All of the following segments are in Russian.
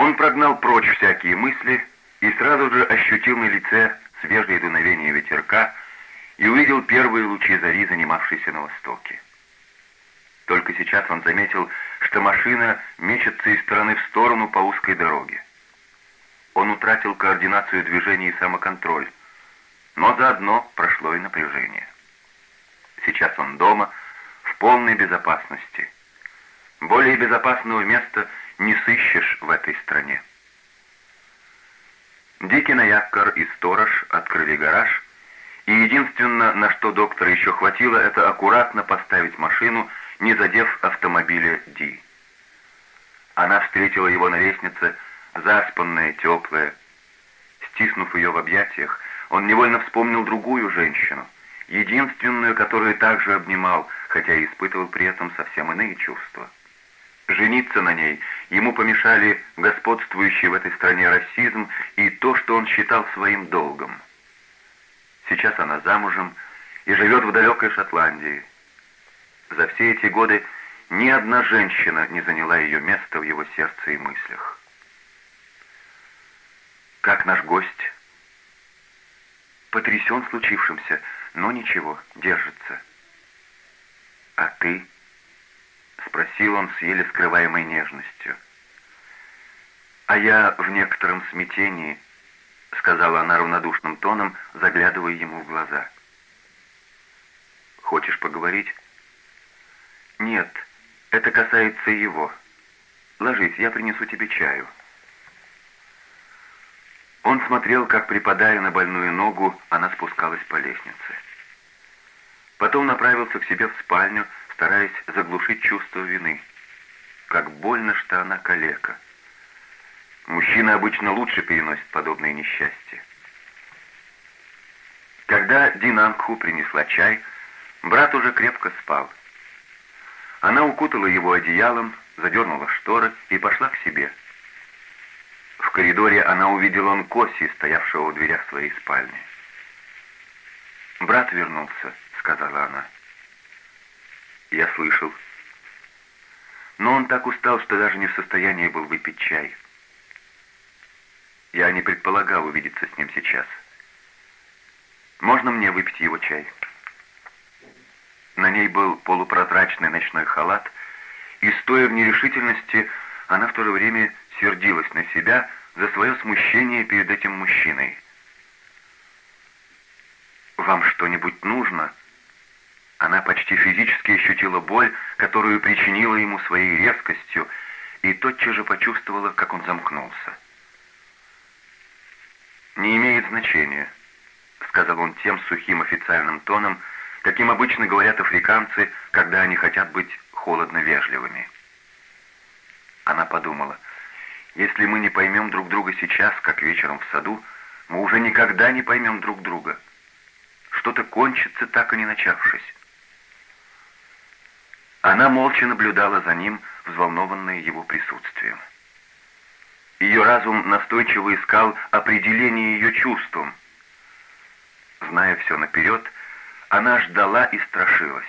Он прогнал прочь всякие мысли и сразу же ощутил на лице свежее дуновение ветерка и увидел первые лучи зари, занимавшиеся на востоке. Только сейчас он заметил, что машина мечется из стороны в сторону по узкой дороге. Он утратил координацию движения и самоконтроль, но заодно прошло и напряжение. Сейчас он дома, в полной безопасности. Более безопасного места не сыщешь в этой стране. Дикий Наяккар и сторож открыли гараж, и единственное, на что доктора еще хватило, это аккуратно поставить машину, не задев автомобиля Ди. Она встретила его на лестнице, заспанная, теплая. Стиснув ее в объятиях, он невольно вспомнил другую женщину, единственную, которую также обнимал, хотя и испытывал при этом совсем иные чувства. Жениться на ней ему помешали господствующий в этой стране расизм и то, что он считал своим долгом. Сейчас она замужем и живет в далекой Шотландии. За все эти годы ни одна женщина не заняла ее место в его сердце и мыслях. «Как наш гость?» «Потрясен случившимся, но ничего, держится». «А ты?» — спросил он с еле скрываемой нежностью. «А я в некотором смятении», — сказала она равнодушным тоном, заглядывая ему в глаза. «Хочешь поговорить?» «Нет, это касается его. Ложись, я принесу тебе чаю». Он смотрел, как, припадая на больную ногу, она спускалась по лестнице. Потом направился к себе в спальню, стараясь заглушить чувство вины. Как больно, что она калека. Мужчины обычно лучше переносят подобные несчастья. Когда Динамху принесла чай, брат уже крепко спал. Она укутала его одеялом, задернула шторы и пошла к себе. В коридоре она увидела он Коси, стоявшего в дверях своей спальни. «Брат вернулся», — сказала она. Я слышал. Но он так устал, что даже не в состоянии был выпить чай. Я не предполагал увидеться с ним сейчас. Можно мне выпить его чай? На ней был полупрозрачный ночной халат, и, стоя в нерешительности, она в то же время сердилась на себя за свое смущение перед этим мужчиной. «Вам что-нибудь нужно?» Она почти физически ощутила боль, которую причинила ему своей резкостью, и тотчас же почувствовала, как он замкнулся. «Не имеет значения», — сказал он тем сухим официальным тоном, каким обычно говорят африканцы, когда они хотят быть холодно-вежливыми. Она подумала, если мы не поймем друг друга сейчас, как вечером в саду, мы уже никогда не поймем друг друга. Что-то кончится, так и не начавшись. Она молча наблюдала за ним, взволнованная его присутствием. Ее разум настойчиво искал определение ее чувствам. Зная все наперед, она ждала и страшилась.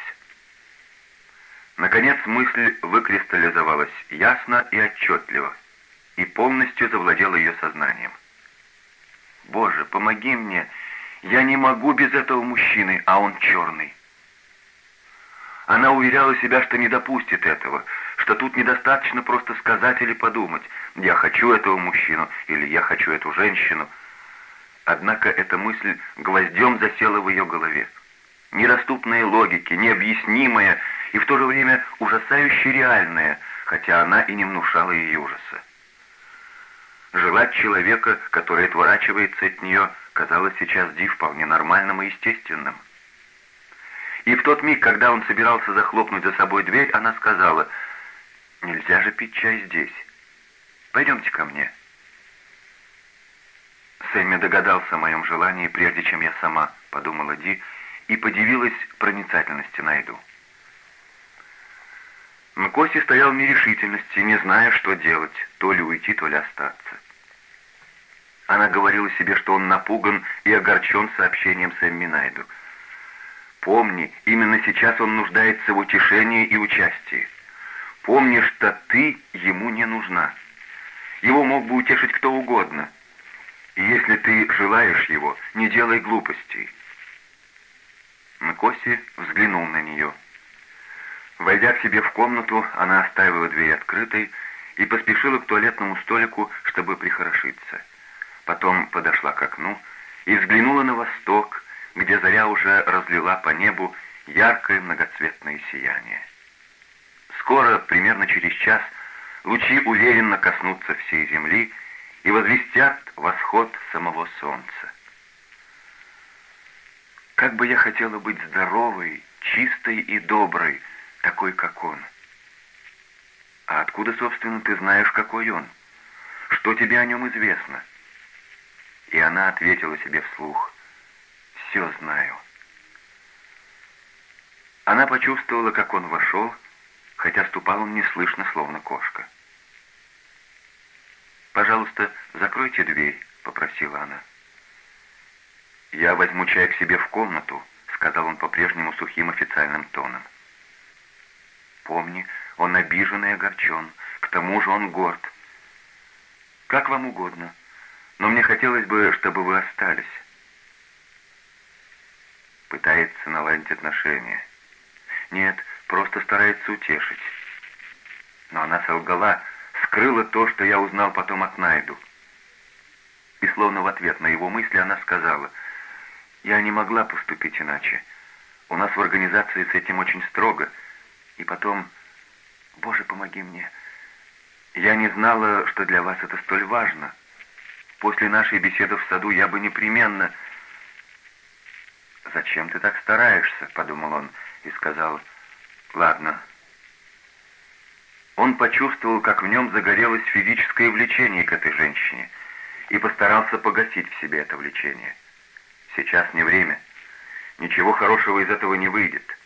Наконец мысль выкристаллизовалась ясно и отчетливо, и полностью завладела ее сознанием. «Боже, помоги мне! Я не могу без этого мужчины, а он черный!» Она уверяла себя, что не допустит этого, что тут недостаточно просто сказать или подумать «я хочу этого мужчину» или «я хочу эту женщину». Однако эта мысль гвоздем засела в ее голове. Недоступная логике, необъяснимая и в то же время ужасающе реальная, хотя она и не внушала ей ужаса. Желать человека, который отворачивается от нее, казалось сейчас Ди вполне нормальным и естественным. И в тот миг, когда он собирался захлопнуть за собой дверь, она сказала, «Нельзя же пить чай здесь. Пойдемте ко мне». Сэмми догадался о моем желании, прежде чем я сама, подумала Ди, и подивилась проницательности Найду. Мкоси стоял в нерешительности, не зная, что делать, то ли уйти, то ли остаться. Она говорила себе, что он напуган и огорчен сообщением Сэмми Найду — Помни, именно сейчас он нуждается в утешении и участии. Помни, что ты ему не нужна. Его мог бы утешить кто угодно. И если ты желаешь его, не делай глупостей. Мкоси взглянул на нее. Войдя к себе в комнату, она оставила дверь открытой и поспешила к туалетному столику, чтобы прихорошиться. Потом подошла к окну и взглянула на восток, где заря уже разлила по небу яркое многоцветное сияние. Скоро, примерно через час, лучи уверенно коснутся всей земли и возвестят восход самого солнца. Как бы я хотела быть здоровой, чистой и доброй, такой, как он. А откуда, собственно, ты знаешь, какой он? Что тебе о нем известно? И она ответила себе вслух. Все знаю. Она почувствовала, как он вошел, хотя ступал он неслышно, словно кошка. «Пожалуйста, закройте дверь», — попросила она. «Я возьму чай к себе в комнату», — сказал он по-прежнему сухим официальным тоном. «Помни, он обижен и огорчен, к тому же он горд. Как вам угодно, но мне хотелось бы, чтобы вы остались». Пытается наладить отношения. Нет, просто старается утешить. Но она солгала, скрыла то, что я узнал потом от Найду. И словно в ответ на его мысли она сказала, «Я не могла поступить иначе. У нас в организации с этим очень строго. И потом, Боже, помоги мне. Я не знала, что для вас это столь важно. После нашей беседы в саду я бы непременно...» «Зачем ты так стараешься?» — подумал он и сказал, «Ладно, он почувствовал, как в нем загорелось физическое влечение к этой женщине и постарался погасить в себе это влечение. Сейчас не время. Ничего хорошего из этого не выйдет.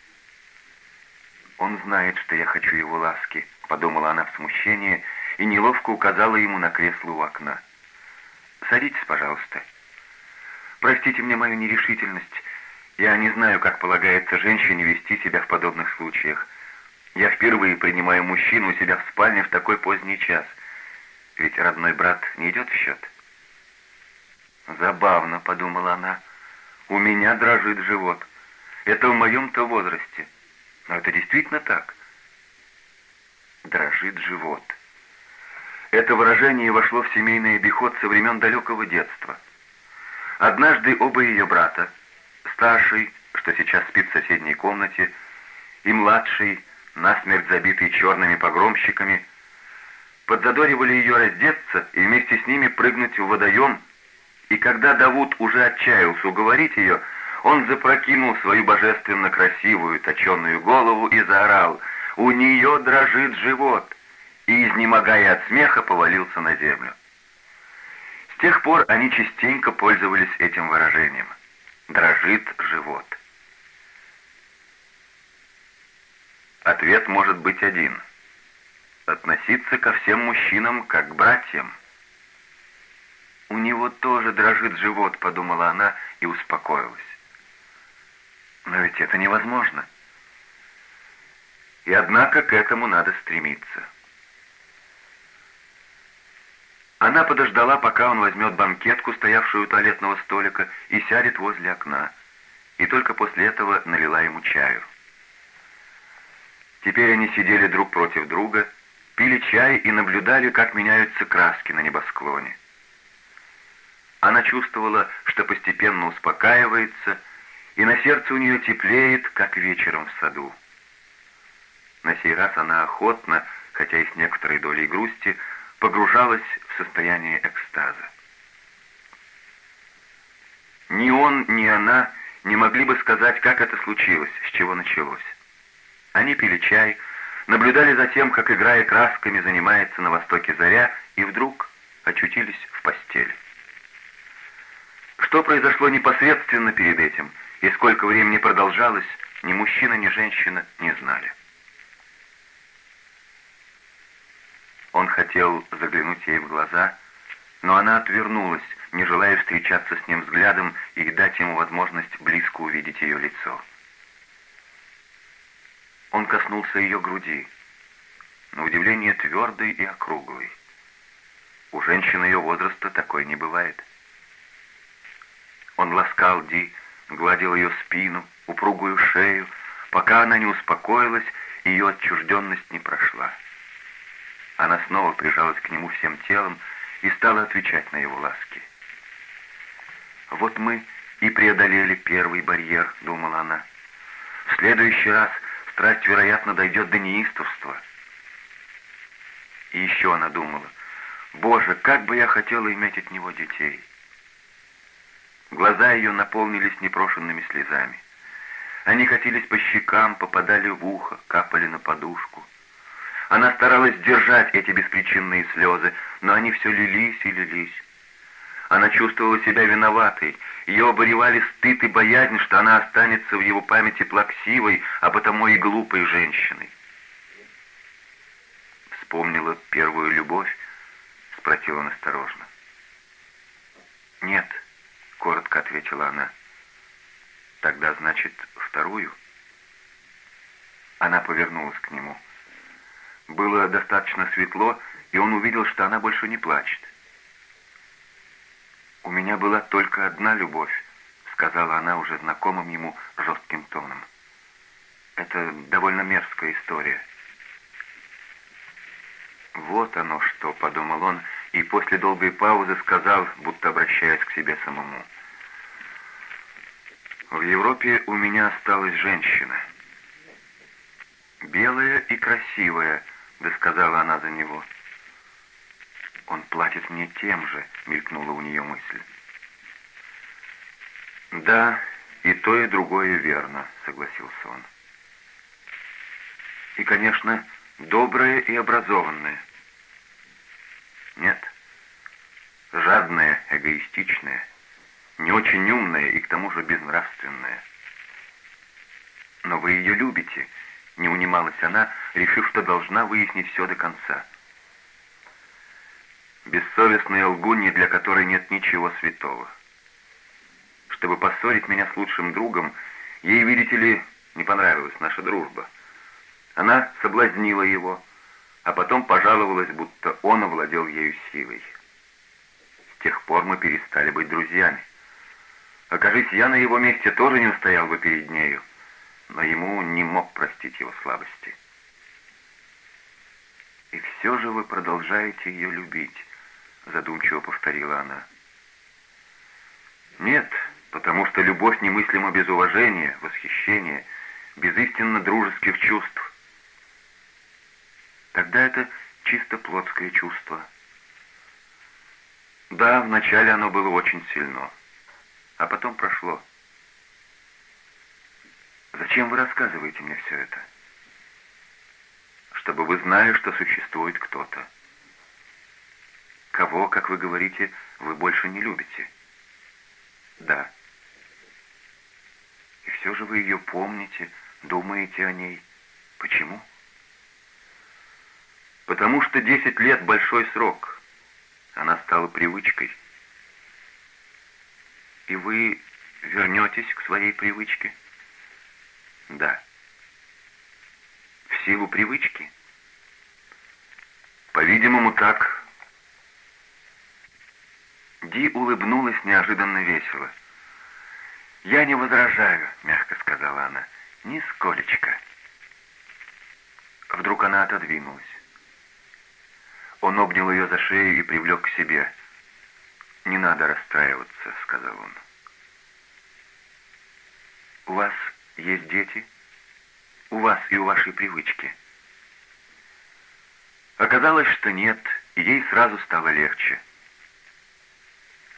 «Он знает, что я хочу его ласки», — подумала она в смущении и неловко указала ему на кресло у окна. «Садитесь, пожалуйста. Простите мне мою нерешительность. Я не знаю, как полагается женщине вести себя в подобных случаях. Я впервые принимаю мужчину у себя в спальне в такой поздний час. Ведь родной брат не идет в счет. Забавно, подумала она. У меня дрожит живот. Это в моем-то возрасте. Но это действительно так. Дрожит живот. Это выражение вошло в семейный обиход со времен далекого детства. Однажды оба ее брата, старший, что сейчас спит в соседней комнате, и младший, насмерть забитый черными погромщиками, подзадоривали ее раздеться и вместе с ними прыгнуть в водоем, и когда Давуд уже отчаялся уговорить ее, он запрокинул свою божественно красивую точеную голову и заорал «У нее дрожит живот!» и, изнемогая от смеха, повалился на землю. С тех пор они частенько пользовались этим выражением «дрожит живот». Ответ может быть один. Относиться ко всем мужчинам как к братьям. «У него тоже дрожит живот», — подумала она и успокоилась. Но ведь это невозможно. И однако к этому надо стремиться. Она подождала, пока он возьмет банкетку, стоявшую у туалетного столика, и сядет возле окна, и только после этого налила ему чаю. Теперь они сидели друг против друга, пили чай и наблюдали, как меняются краски на небосклоне. Она чувствовала, что постепенно успокаивается, и на сердце у нее теплеет, как вечером в саду. На сей раз она охотно, хотя и с некоторой долей грусти, погружалась в состояние экстаза. Ни он, ни она не могли бы сказать, как это случилось, с чего началось. Они пили чай, наблюдали за тем, как, играя красками, занимается на востоке заря, и вдруг очутились в постели. Что произошло непосредственно перед этим, и сколько времени продолжалось, ни мужчина, ни женщина не знали. Он хотел заглянуть ей в глаза, но она отвернулась, не желая встречаться с ним взглядом и дать ему возможность близко увидеть ее лицо. Он коснулся ее груди, на удивление твердой и округлой. У женщины ее возраста такой не бывает. Он ласкал Ди, гладил ее спину, упругую шею, пока она не успокоилась и ее отчужденность не прошла. Она снова прижалась к нему всем телом и стала отвечать на его ласки. «Вот мы и преодолели первый барьер», — думала она. «В следующий раз страсть, вероятно, дойдет до неистовства». И еще она думала, «Боже, как бы я хотела иметь от него детей!» Глаза ее наполнились непрошенными слезами. Они катились по щекам, попадали в ухо, капали на подушку. Она старалась держать эти беспричинные слезы, но они все лились и лились. Она чувствовала себя виноватой. Ее обуревали стыд и боязнь, что она останется в его памяти плаксивой, а потому и глупой женщиной. «Вспомнила первую любовь?» — спросил он осторожно. «Нет», — коротко ответила она. «Тогда, значит, вторую?» Она повернулась к нему. Было достаточно светло, и он увидел, что она больше не плачет. «У меня была только одна любовь», — сказала она уже знакомым ему жестким тоном. «Это довольно мерзкая история». «Вот оно что», — подумал он, и после долгой паузы сказал, будто обращаясь к себе самому. «В Европе у меня осталась женщина. Белая и красивая», — досказала она за него. «Он платит мне тем же», — мелькнула у нее мысль. «Да, и то, и другое верно», — согласился он. «И, конечно, доброе и образованное». «Нет, жадное, эгоистичное, не очень умное и к тому же безнравственное». «Но вы ее любите», — не унималась она, решив, что должна выяснить все до конца. Бессовестная лгунья, для которой нет ничего святого. Чтобы поссорить меня с лучшим другом, ей, видите ли, не понравилась наша дружба. Она соблазнила его, а потом пожаловалась, будто он овладел ею силой. С тех пор мы перестали быть друзьями. Окажись, я на его месте тоже не устоял бы перед нею, но ему не мог простить его слабости. «И все же вы продолжаете ее любить», — задумчиво повторила она. «Нет, потому что любовь немыслима без уважения, восхищения, без истинно дружеских чувств. Тогда это чисто плотское чувство. Да, вначале оно было очень сильно, а потом прошло. Зачем вы рассказываете мне все это? Чтобы вы знали, что существует кто-то. Кого, как вы говорите, вы больше не любите? Да. И все же вы ее помните, думаете о ней. Почему? Потому что десять лет — большой срок. Она стала привычкой. И вы вернетесь к своей привычке? Да. В силу привычки? По-видимому, так. Ди улыбнулась неожиданно весело. «Я не возражаю», — мягко сказала она. «Нисколечко». Вдруг она отодвинулась. Он обнял ее за шею и привлек к себе. «Не надо расстраиваться», — сказал он. «У вас есть дети? У вас и у вашей привычки?» Оказалось, что нет, и ей сразу стало легче.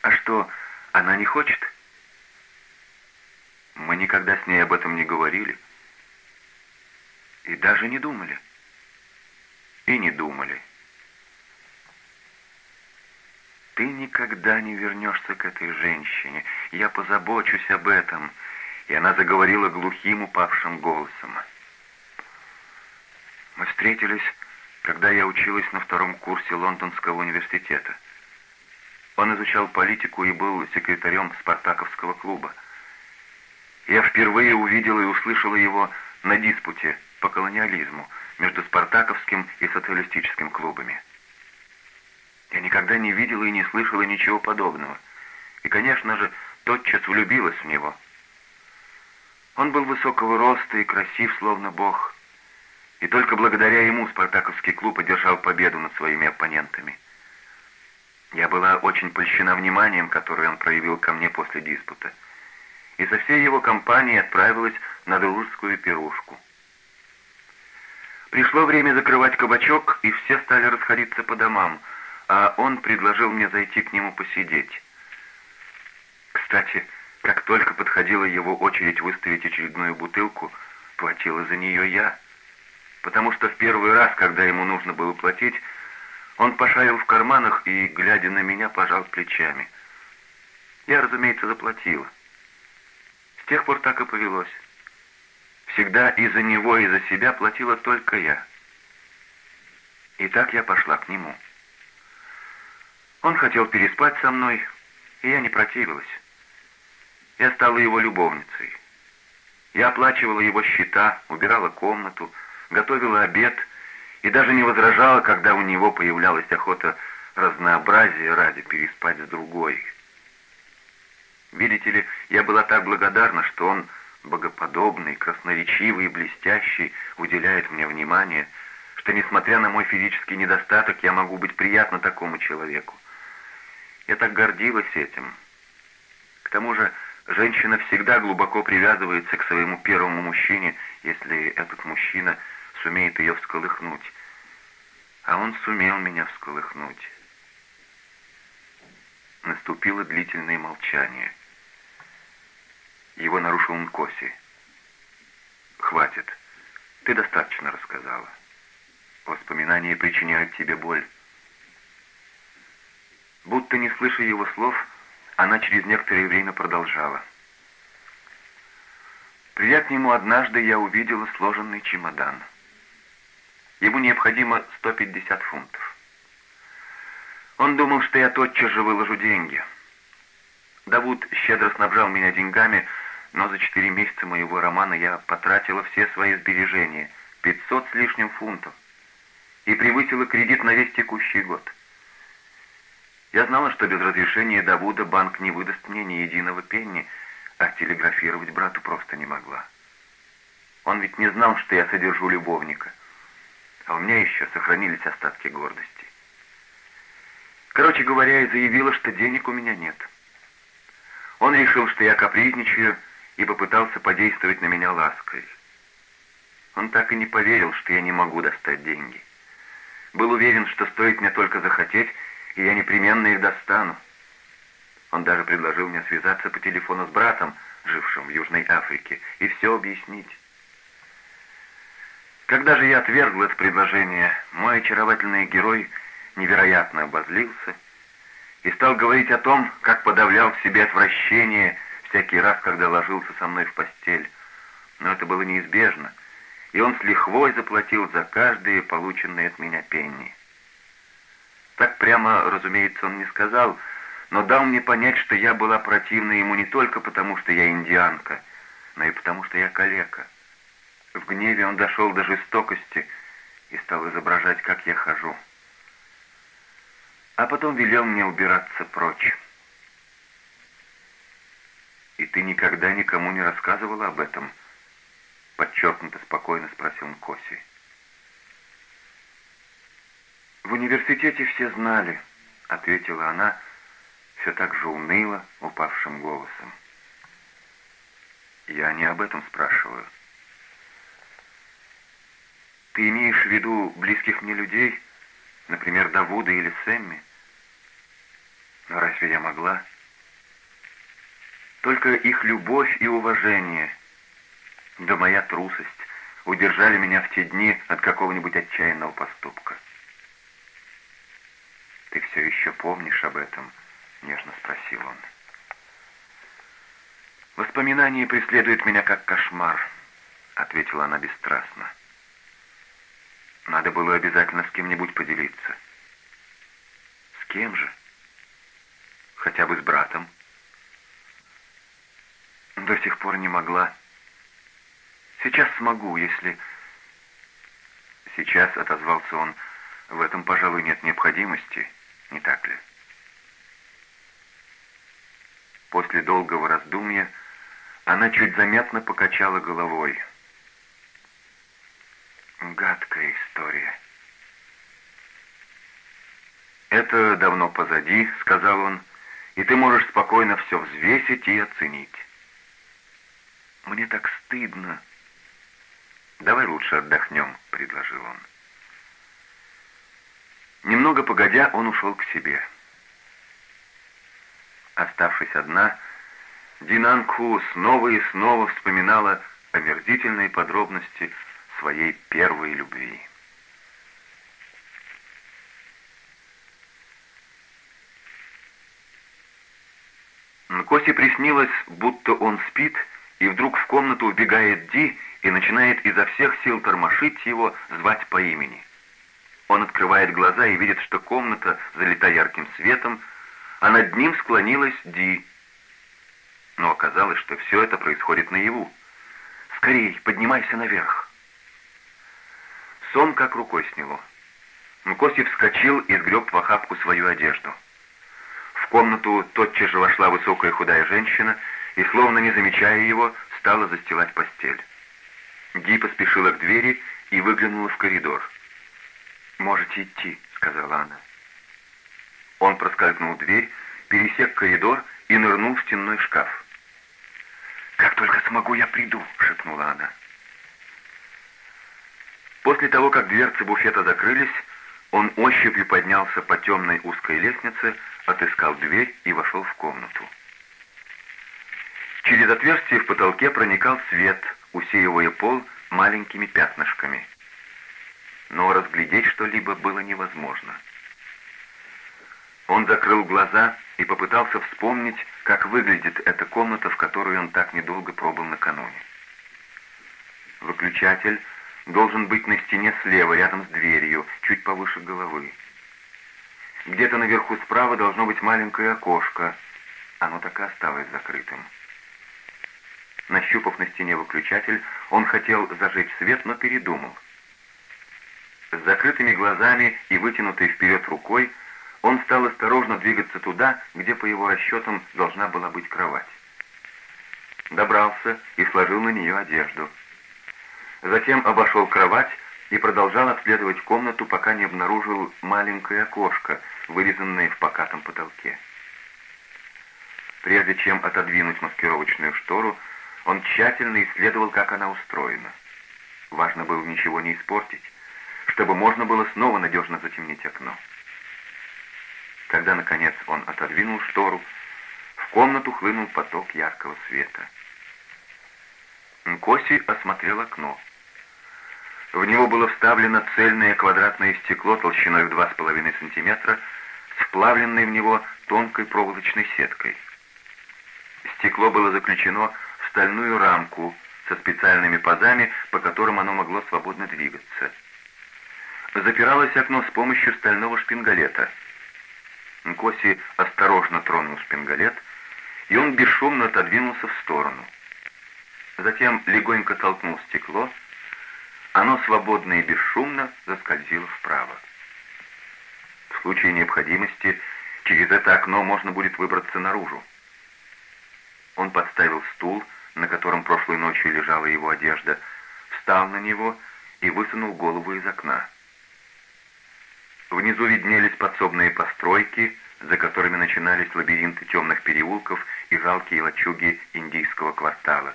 А что, она не хочет? Мы никогда с ней об этом не говорили. И даже не думали. И не думали. Ты никогда не вернешься к этой женщине. Я позабочусь об этом. И она заговорила глухим упавшим голосом. Мы встретились, когда я училась на втором курсе Лондонского университета. Он изучал политику и был секретарем Спартаковского клуба. Я впервые увидела и услышала его на диспуте по колониализму между Спартаковским и социалистическим клубами. Я никогда не видела и не слышала ничего подобного. И, конечно же, тотчас влюбилась в него. Он был высокого роста и красив, словно бог. И только благодаря ему спартаковский клуб одержал победу над своими оппонентами. Я была очень польщена вниманием, которое он проявил ко мне после диспута. И со всей его компанией отправилась на дружескую пирушку. Пришло время закрывать кабачок, и все стали расходиться по домам, а он предложил мне зайти к нему посидеть. Кстати, как только подходила его очередь выставить очередную бутылку, платила за нее я. Потому что в первый раз, когда ему нужно было платить, он пошарил в карманах и, глядя на меня, пожал плечами. Я, разумеется, заплатила. С тех пор так и повелось. Всегда и за него, и за себя платила только я. И так я пошла к нему. Он хотел переспать со мной, и я не противилась. Я стала его любовницей. Я оплачивала его счета, убирала комнату, готовила обед и даже не возражала, когда у него появлялась охота разнообразия ради переспать с другой. Видите ли, я была так благодарна, что он богоподобный, красноречивый и блестящий, уделяет мне внимание, что, несмотря на мой физический недостаток, я могу быть приятна такому человеку. Я так гордилась этим. К тому же, женщина всегда глубоко привязывается к своему первому мужчине, если этот мужчина сумеет ее всколыхнуть. А он сумел меня всколыхнуть. Наступило длительное молчание. Его нарушил Нкоси. «Хватит. Ты достаточно рассказала. Воспоминания причиняют тебе боль». Будто не слыша его слов, она через некоторое время продолжала. Придя к нему однажды, я увидела сложенный чемодан. Ему необходимо 150 фунтов. Он думал, что я тотчас же выложу деньги. Давуд щедро снабжал меня деньгами, но за четыре месяца моего романа я потратила все свои сбережения, 500 с лишним фунтов, и превысила кредит на весь текущий год. Я знала, что без разрешения Давуда банк не выдаст мне ни единого пенни, а телеграфировать брату просто не могла. Он ведь не знал, что я содержу любовника, а у меня еще сохранились остатки гордости. Короче говоря, я заявила, что денег у меня нет. Он решил, что я капризничаю, и попытался подействовать на меня лаской. Он так и не поверил, что я не могу достать деньги. Был уверен, что стоит мне только захотеть, и я непременно их достану. Он даже предложил мне связаться по телефону с братом, жившим в Южной Африке, и все объяснить. Когда же я отвергл это предложение, мой очаровательный герой невероятно обозлился и стал говорить о том, как подавлял в себе отвращение всякий раз, когда ложился со мной в постель. Но это было неизбежно, и он с лихвой заплатил за каждые полученные от меня пенни. Так прямо, разумеется, он не сказал, но дал мне понять, что я была противна ему не только потому, что я индианка, но и потому, что я калека. В гневе он дошел до жестокости и стал изображать, как я хожу. А потом велел мне убираться прочь. «И ты никогда никому не рассказывала об этом?» Подчеркнуто спокойно спросил Нкоси. «В университете все знали», — ответила она, все так же уныло, упавшим голосом. «Я не об этом спрашиваю. Ты имеешь в виду близких мне людей, например, Давуда или Сэмми? Но разве я могла?» Только их любовь и уважение, да моя трусость, удержали меня в те дни от какого-нибудь отчаянного поступка. «Ты все еще помнишь об этом?» — нежно спросил он. «Воспоминания преследуют меня как кошмар», — ответила она бесстрастно. «Надо было обязательно с кем-нибудь поделиться». «С кем же?» «Хотя бы с братом». До сих пор не могла. Сейчас смогу, если... Сейчас, отозвался он, в этом, пожалуй, нет необходимости. Не так ли? После долгого раздумья она чуть заметно покачала головой. Гадкая история. «Это давно позади», — сказал он, — «и ты можешь спокойно все взвесить и оценить». «Мне так стыдно». «Давай лучше отдохнем», — предложил он. Немного погодя, он ушел к себе. Оставшись одна, Динанку снова и снова вспоминала омерзительные подробности своей первой любви. Косе приснилось, будто он спит, и вдруг в комнату убегает Ди и начинает изо всех сил тормошить его, звать по имени. Он открывает глаза и видит, что комната залита ярким светом, а над ним склонилась Ди. Но оказалось, что все это происходит наяву. «Скорей, поднимайся наверх!» Сон как рукой сняло. Мкоси вскочил и сгреб в охапку свою одежду. В комнату тотчас же вошла высокая худая женщина и, словно не замечая его, стала застилать постель. Ди поспешила к двери и выглянула в коридор. «Можете идти», — сказала она. Он проскользнул дверь, пересек коридор и нырнул в стенной шкаф. «Как только смогу, я приду», — шепнула она. После того, как дверцы буфета закрылись, он ощупью поднялся по темной узкой лестнице, отыскал дверь и вошел в комнату. Через отверстие в потолке проникал свет, усеивая пол маленькими пятнышками но разглядеть что-либо было невозможно. Он закрыл глаза и попытался вспомнить, как выглядит эта комната, в которую он так недолго пробыл накануне. Выключатель должен быть на стене слева, рядом с дверью, чуть повыше головы. Где-то наверху справа должно быть маленькое окошко. Оно так и осталось закрытым. Нащупав на стене выключатель, он хотел зажечь свет, но передумал. С закрытыми глазами и вытянутой вперед рукой он стал осторожно двигаться туда, где, по его расчетам, должна была быть кровать. Добрался и сложил на нее одежду. Затем обошел кровать и продолжал обследовать комнату, пока не обнаружил маленькое окошко, вырезанное в покатом потолке. Прежде чем отодвинуть маскировочную штору, он тщательно исследовал, как она устроена. Важно было ничего не испортить чтобы можно было снова надежно затемнить окно. Когда, наконец, он отодвинул штору, в комнату хлынул поток яркого света. Нкоси осмотрел окно. В него было вставлено цельное квадратное стекло толщиной в 2,5 см с в него тонкой проволочной сеткой. Стекло было заключено в стальную рамку со специальными пазами, по которым оно могло свободно двигаться запиралось окно с помощью стального шпингалета. Коси осторожно тронул шпингалет, и он бесшумно отодвинулся в сторону. Затем легонько толкнул стекло, оно свободно и бесшумно заскользило вправо. В случае необходимости через это окно можно будет выбраться наружу. Он подставил стул, на котором прошлой ночью лежала его одежда, встал на него и высунул голову из окна. Внизу виднелись подсобные постройки, за которыми начинались лабиринты темных переулков и жалкие лачуги индийского квартала.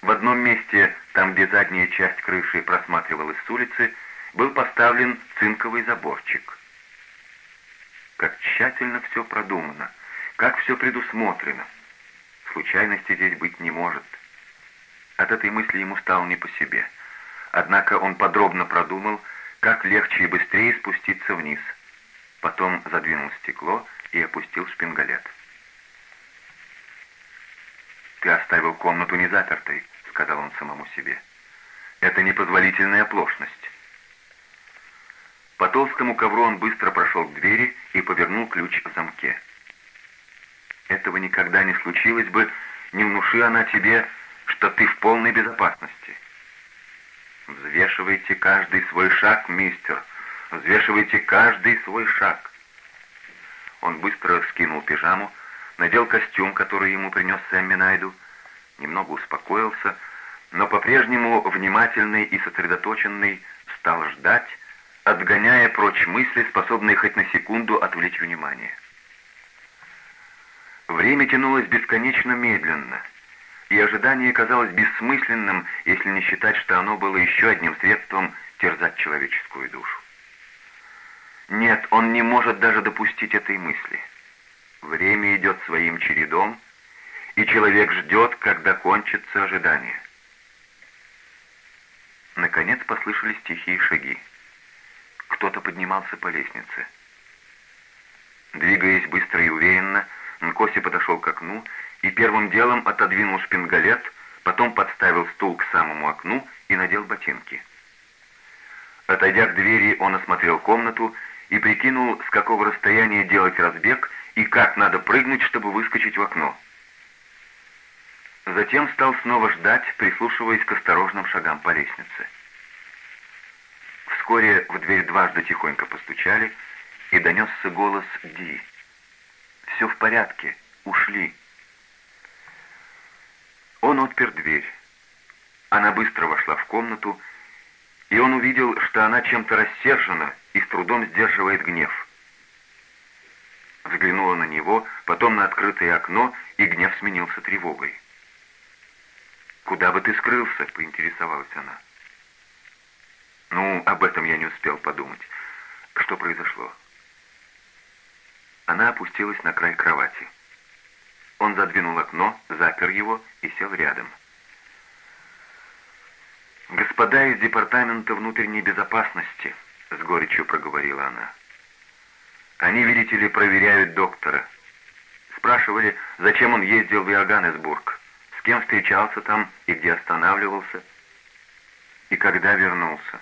В одном месте, там, где задняя часть крыши просматривалась с улицы, был поставлен цинковый заборчик. Как тщательно все продумано, как все предусмотрено. Случайности здесь быть не может. От этой мысли ему стало не по себе. Однако он подробно продумал, как легче и быстрее спуститься вниз. Потом задвинул стекло и опустил шпингалет. «Ты оставил комнату незапертой», — сказал он самому себе. «Это непозволительная оплошность». По толстому ковру он быстро прошел к двери и повернул ключ в замке. «Этого никогда не случилось бы, не внуши она тебе, что ты в полной безопасности». «Взвешивайте каждый свой шаг, мистер, взвешивайте каждый свой шаг», Он быстро скинул пижаму, надел костюм, который ему принес Сэм Минайду, немного успокоился, но по-прежнему внимательный и сосредоточенный стал ждать, отгоняя прочь мысли, способные хоть на секунду отвлечь внимание. Время тянулось бесконечно медленно, и ожидание казалось бессмысленным, если не считать, что оно было еще одним средством терзать человеческую душу. Нет, он не может даже допустить этой мысли. Время идет своим чередом, и человек ждет, когда кончится ожидание. Наконец послышались тихие шаги. Кто-то поднимался по лестнице. Двигаясь быстро и уверенно, Нкоси подошел к окну и первым делом отодвинул шпингалет, потом подставил стул к самому окну и надел ботинки. Отойдя к двери, он осмотрел комнату и прикинул, с какого расстояния делать разбег и как надо прыгнуть, чтобы выскочить в окно. Затем стал снова ждать, прислушиваясь к осторожным шагам по лестнице. Вскоре в дверь дважды тихонько постучали, и донесся голос Ди. «Все в порядке, ушли». Он отпер дверь. Она быстро вошла в комнату, и он увидел, что она чем-то рассержена и с трудом сдерживает гнев. Взглянула на него, потом на открытое окно, и гнев сменился тревогой. «Куда бы ты скрылся?» — поинтересовалась она. «Ну, об этом я не успел подумать. Что произошло?» Она опустилась на край кровати. Он задвинул окно, запер его и сел рядом. «Господа из Департамента внутренней безопасности», — с горечью проговорила она. «Они, видите ли, проверяют доктора. Спрашивали, зачем он ездил в Иоганнесбург с кем встречался там и где останавливался, и когда вернулся.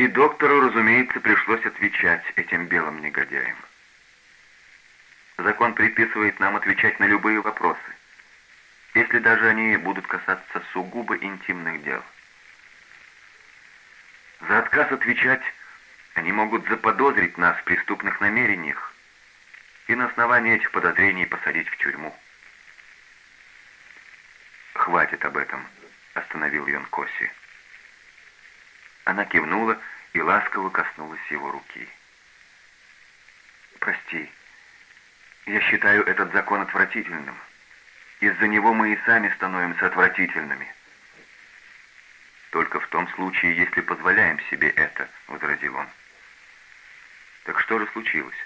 И доктору, разумеется, пришлось отвечать этим белым негодяям. Закон предписывает нам отвечать на любые вопросы, если даже они будут касаться сугубо интимных дел. За отказ отвечать они могут заподозрить нас в преступных намерениях и на основании этих подозрений посадить в тюрьму. «Хватит об этом», — остановил Йон Коси. Она кивнула и ласково коснулась его руки. «Прости, я считаю этот закон отвратительным. Из-за него мы и сами становимся отвратительными». «Только в том случае, если позволяем себе это», — возразил он. «Так что же случилось?»